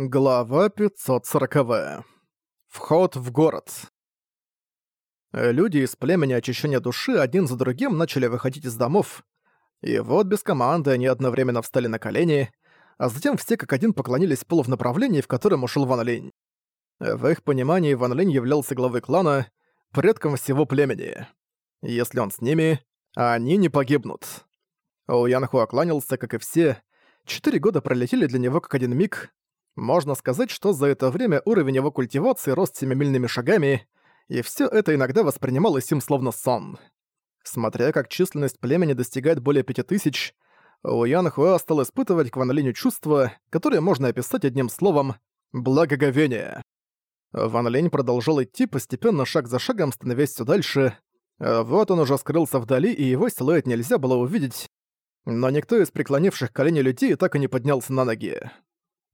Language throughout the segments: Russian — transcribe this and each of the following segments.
Глава 540. Вход в город. Люди из племени очищения души один за другим начали выходить из домов, и вот без команды они одновременно встали на колени, а затем все как один поклонились полу в направлении, в котором ушел Ван Линь. В их понимании Ван Линь являлся главой клана, предком всего племени. Если он с ними, они не погибнут. У Янху окланялся, как и все. Четыре года пролетели для него как один миг, можно сказать, что за это время уровень его культивации рос семимильными шагами, и все это иногда воспринималось им словно сон. Смотря как численность племени достигает более пяти тысяч, у Ян Хуа стал испытывать к Ван Линю чувство, которое можно описать одним словом «благоговение». Ван Линь продолжал идти, постепенно шаг за шагом становясь все дальше. Вот он уже скрылся вдали, и его силуэт нельзя было увидеть, но никто из преклонивших колени людей так и не поднялся на ноги.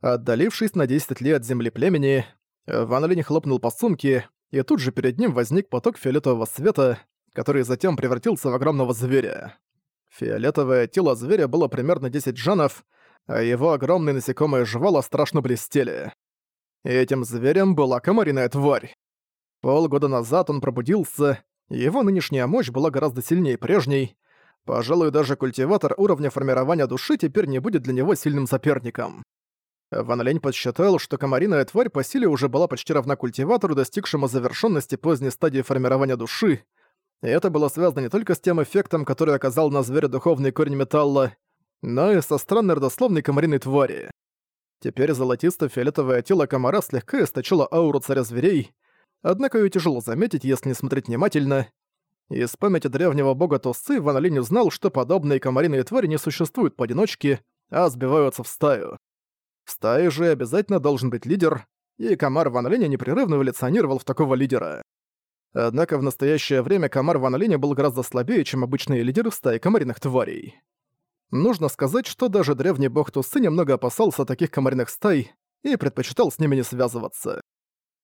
Отдалившись на 10 лет от земли племени, Ван Линь хлопнул по сумке, и тут же перед ним возник поток фиолетового света, который затем превратился в огромного зверя. Фиолетовое тело зверя было примерно 10 джанов, а его огромные насекомые жвала страшно блестели. этим зверем была комариная тварь. Полгода назад он пробудился, и его нынешняя мощь была гораздо сильнее прежней. Пожалуй, даже культиватор уровня формирования души теперь не будет для него сильным соперником. Ван Лень подсчитал, что комариная тварь по силе уже была почти равна культиватору, достигшему завершенности поздней стадии формирования души, и это было связано не только с тем эффектом, который оказал на зверя духовный корень металла, но и со странной родословной комариной твари. Теперь золотисто-фиолетовое тело комара слегка источило ауру царя зверей, однако ее тяжело заметить, если не смотреть внимательно. Из памяти древнего бога Тоссы Ван Линь узнал, что подобные комариные твари не существуют поодиночке, а сбиваются в стаю. В стае же обязательно должен быть лидер, и Камар Ван Линя непрерывно эволюционировал в такого лидера. Однако в настоящее время Камар Ван Линя был гораздо слабее, чем обычные лидеры в стае комариных тварей. Нужно сказать, что даже древний бог Тусы немного опасался таких комариных стай и предпочитал с ними не связываться.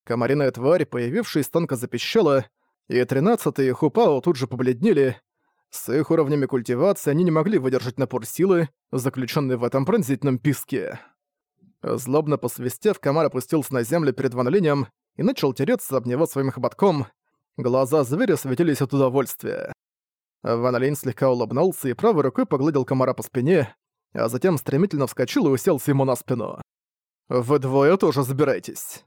Комариная тварь, появившаяся, тонко запищала, и 13-й Хупао тут же побледнели. С их уровнями культивации они не могли выдержать напор силы, заключенный в этом пронзительном писке. Злобно посвистев, комар опустился на землю перед Ван и начал тереться об него своим хоботком. Глаза зверя светились от удовольствия. Ван слегка улыбнулся и правой рукой погладил комара по спине, а затем стремительно вскочил и уселся ему на спину. «Вы двое тоже забирайтесь».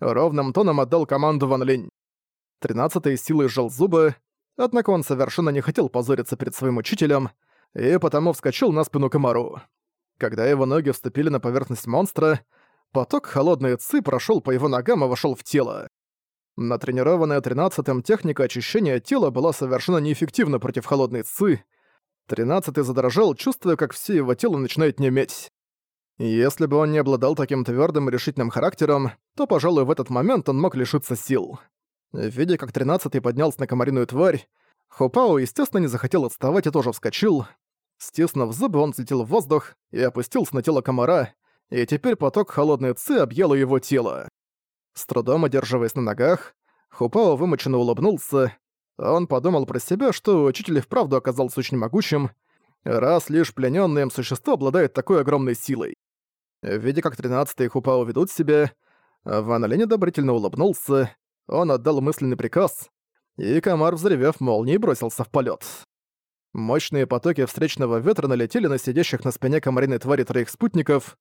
Ровным тоном отдал команду Ван. Тринадцатый силой сжал зубы, однако он совершенно не хотел позориться перед своим учителем, и потому вскочил на спину комару. Когда его ноги вступили на поверхность монстра, поток холодной ци прошёл по его ногам и вошёл в тело. Натренированная тринадцатым техника очищения тела была совершенно неэффективна против холодной ци. Тринадцатый задрожал, чувствуя, как все его тело начинает неметь. Если бы он не обладал таким твёрдым и решительным характером, то, пожалуй, в этот момент он мог лишиться сил. Видя, как тринадцатый поднялся на комариную тварь, Хопао, естественно, не захотел отставать и тоже вскочил. Стиснув зубы, он взлетел в воздух и опустился на тело комара, и теперь поток холодной ци объел его тело. С трудом одерживаясь на ногах, Хупао вымученно улыбнулся. Он подумал про себя, что учитель вправду оказался очень могучим, раз лишь пленённое им существо обладает такой огромной силой. Видя, как тринадцатые Хупао ведут себя, Ван Линь одобрительно улыбнулся, он отдал мысленный приказ, и комар, взревев молнией, бросился в полет. Мощные потоки встречного ветра налетели на сидящих на спине комариной твари троих спутников.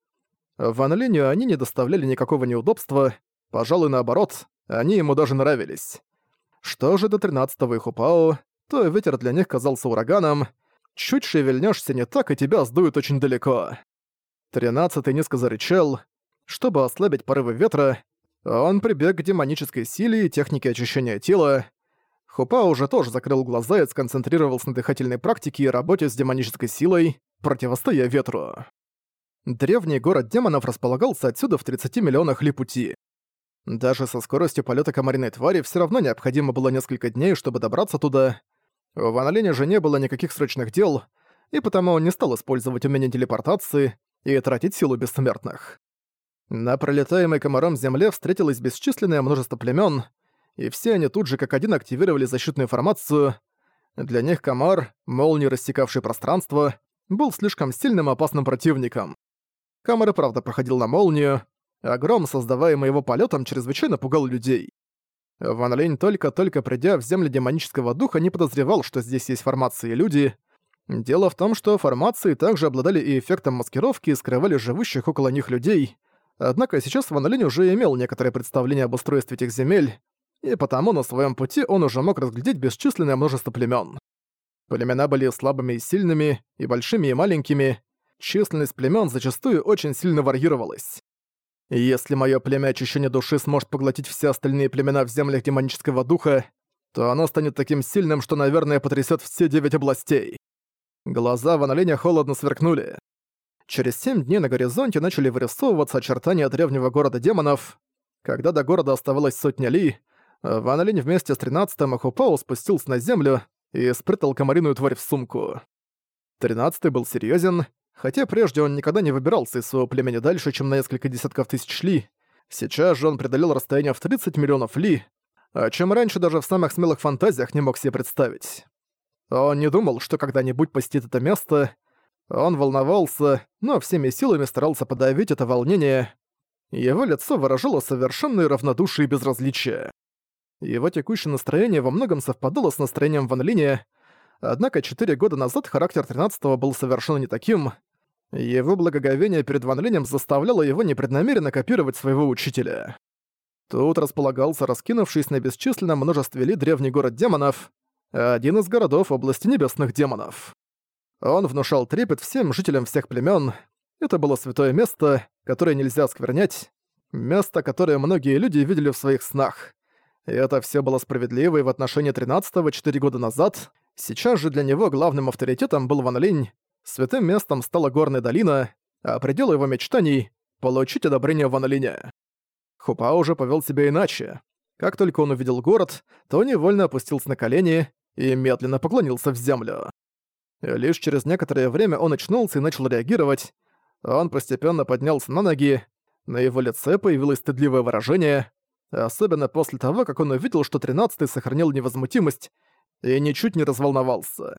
Ван Линю они не доставляли никакого неудобства, пожалуй, наоборот, они ему даже нравились. Что же до тринадцатого Ихупао, то ветер для них казался ураганом. Чуть шевельнешься не так, и тебя сдуют очень далеко. Тринадцатый низко зарычал. Чтобы ослабить порывы ветра, он прибег к демонической силе и технике очищения тела, Хупа уже тоже закрыл глаза и сконцентрировался на дыхательной практике и работе с демонической силой, противостоя ветру. Древний город демонов располагался отсюда в 30 миллионах ли пути. Даже со скоростью полета комариной твари все равно необходимо было несколько дней, чтобы добраться туда. У Ван Линя же не было никаких срочных дел, и потому он не стал использовать умение телепортации и тратить силу бессмертных. На пролетаемой комаром земле встретилось бесчисленное множество племен, и все они тут же как один активировали защитную формацию. Для них комар, молнией рассекавший пространство, был слишком сильным и опасным противником. Комар и правда проходил на молнию, Огром, создаваемый его полетом, чрезвычайно пугал людей. Ван Линь только-только придя в земли демонического духа, не подозревал, что здесь есть формации люди. Дело в том, что формации также обладали и эффектом маскировки и скрывали живущих около них людей. Однако сейчас Ван Линь уже имел некоторое представление об устройстве этих земель, и потому на своем пути он уже мог разглядеть бесчисленное множество племен. Племена были слабыми и сильными, и большими и маленькими. Численность племен зачастую очень сильно варьировалась. Если мое племя очищения души сможет поглотить все остальные племена в землях демонического духа, то оно станет таким сильным, что, наверное, потрясет все девять областей. Глаза Ван Линя холодно сверкнули. Через семь дней на горизонте начали вырисовываться очертания древнего города демонов. Когда до города оставалось сотня ли, Ван Линь вместе с тринадцатым Ахупао спустился на землю и спрятал комариную тварь в сумку. Тринадцатый был серьезен, хотя прежде он никогда не выбирался из своего племени дальше, чем на несколько десятков тысяч ли. Сейчас же он преодолел расстояние в 30 миллионов ли, о чем раньше даже в самых смелых фантазиях не мог себе представить. Он не думал, что когда-нибудь посетит это место. Он волновался, но всеми силами старался подавить это волнение. Его лицо выражало совершенное равнодушие и безразличие. Его текущее настроение во многом совпадало с настроением Ван Линя, однако четыре года назад характер 13-го был совершенно не таким. Его благоговение перед Ван Линем заставляло его непреднамеренно копировать своего учителя. Тут располагался раскинувшись на бесчисленном множестве ли древний город демонов, один из городов области небесных демонов. Он внушал трепет всем жителям всех племен. Это было святое место, которое нельзя осквернять, место, которое многие люди видели в своих снах. И это все было справедливо и в отношении 13-го 4 года назад. Сейчас же для него главным авторитетом был Ван Линь. Святым местом стала горная долина, а предел его мечтаний — получить одобрение Ван Линя. Хупа уже повел себя иначе. Как только он увидел город, то невольно опустился на колени и медленно поклонился в землю. Лишь через некоторое время он очнулся и начал реагировать. Он постепенно поднялся на ноги, на его лице появилось стыдливое выражение, особенно после того, как он увидел, что тринадцатый сохранил невозмутимость и ничуть не разволновался.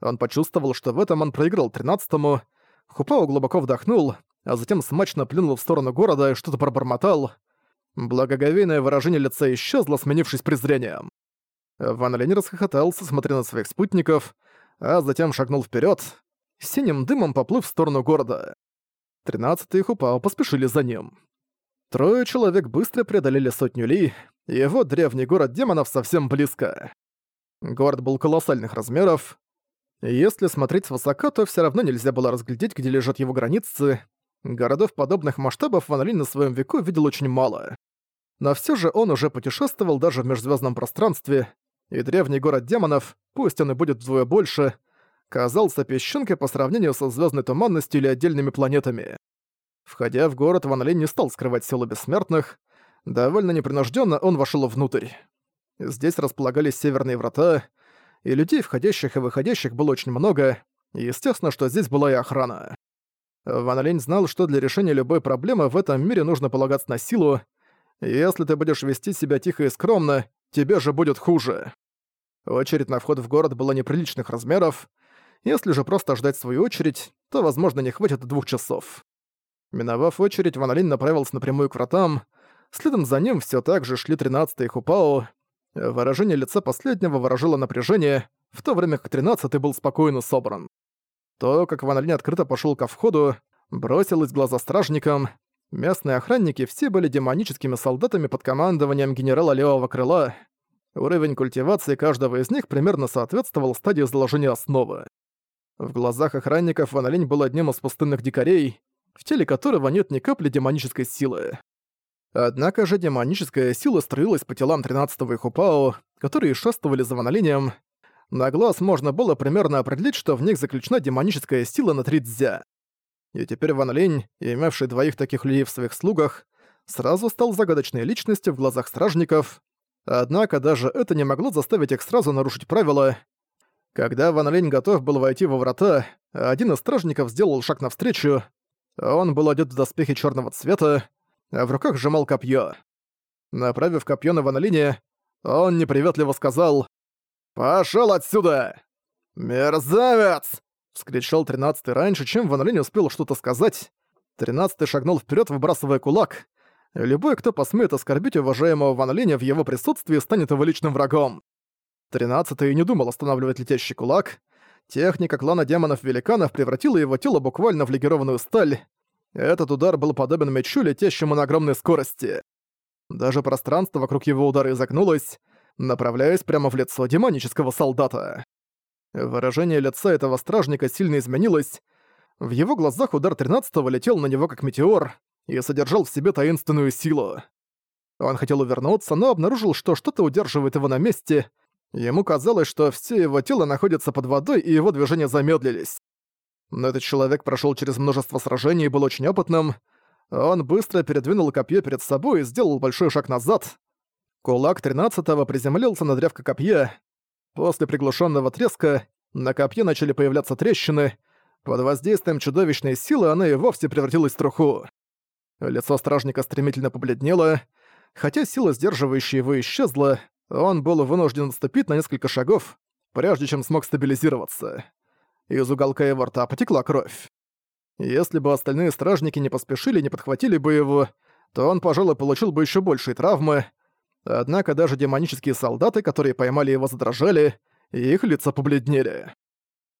Он почувствовал, что в этом он проиграл тринадцатому. Хупао глубоко вдохнул, а затем смачно плюнул в сторону города и что-то пробормотал. Благоговейное выражение лица исчезло, сменившись презрением. Ван Лень расхохотался, смотря на своих спутников, а затем шагнул вперед, синим дымом поплыв в сторону города. Тринадцатый и Хупао поспешили за ним. Трое человек быстро преодолели сотню ли, и вот древний город демонов совсем близко. Город был колоссальных размеров. Если смотреть свысока, то все равно нельзя было разглядеть, где лежат его границы. Городов подобных масштабов Ван Линь на своем веку видел очень мало. Но все же он уже путешествовал даже в межзвездном пространстве, и древний город демонов, пусть он и будет вдвое больше, казался песчинкой по сравнению со звездной туманностью или отдельными планетами. Входя в город, Ван Линь не стал скрывать силу бессмертных. Довольно непринужденно он вошел внутрь. Здесь располагались северные врата, и людей, входящих и выходящих, было очень много, естественно, что здесь была и охрана. Ван Линь знал, что для решения любой проблемы в этом мире нужно полагаться на силу. Если ты будешь вести себя тихо и скромно, тебе же будет хуже. Очередь на вход в город была неприличных размеров. Если же просто ждать свою очередь, то, возможно, не хватит двух часов. Миновав очередь, Ван Линь направился напрямую к вратам. Следом за ним все так же шли 13-й Хупао. Выражение лица последнего выражало напряжение, в то время как 13-й был спокойно собран. То, как Ван Линь открыто пошел ко входу, бросилось в глаза стражникам. Местные охранники все были демоническими солдатами под командованием генерала Левого Крыла. Уровень культивации каждого из них примерно соответствовал стадии заложения основы. В глазах охранников Ван Линь был одним из пустынных дикарей, в теле которого нет ни капли демонической силы. Однако же демоническая сила строилась по телам 13-го и Хупао, которые шествовали за Ванолинием. На глаз можно было примерно определить, что в них заключена демоническая сила на три дзя. И теперь Ван имевший двоих таких людей в своих слугах, сразу стал загадочной личностью в глазах стражников. Однако даже это не могло заставить их сразу нарушить правила. Когда Ван готов был войти во врата, один из стражников сделал шаг навстречу, он был одет в доспехи черного цвета, а в руках сжимал копье. Направив копье на Ванолине, он неприветливо сказал «Пошёл отсюда!» «Мерзавец!» — вскричал тринадцатый раньше, чем Ванолин успел что-то сказать. Тринадцатый шагнул вперед, выбрасывая кулак. Любой, кто посмеет оскорбить уважаемого Ван Линя в его присутствии, станет его личным врагом. Тринадцатый не думал останавливать летящий кулак. Техника клана демонов-великанов превратила его тело буквально в легированную сталь. Этот удар был подобен мечу, летящему на огромной скорости. Даже пространство вокруг его удара изогнулось, направляясь прямо в лицо демонического солдата. Выражение лица этого стражника сильно изменилось. В его глазах удар тринадцатого летел на него как метеор и содержал в себе таинственную силу. Он хотел увернуться, но обнаружил, что что-то удерживает его на месте. Ему казалось, что все его тело находится под водой, и его движения замедлились. Но этот человек прошел через множество сражений и был очень опытным. Он быстро передвинул копье перед собой и сделал большой шаг назад. Кулак тринадцатого приземлился на древко копья. После приглушенного треска на копье начали появляться трещины. Под воздействием чудовищной силы она и вовсе превратилась в труху. Лицо стражника стремительно побледнело. Хотя сила, сдерживающая его, исчезла, он был вынужден отступить на несколько шагов, прежде чем смог стабилизироваться. Из уголка его рта потекла кровь. Если бы остальные стражники не поспешили, не подхватили бы его, то он, пожалуй, получил бы еще большие травмы. Однако даже демонические солдаты, которые поймали его, задрожали, и их лица побледнели.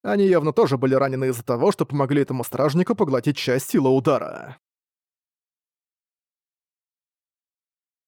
Они явно тоже были ранены из-за того, что помогли этому стражнику поглотить часть силы удара.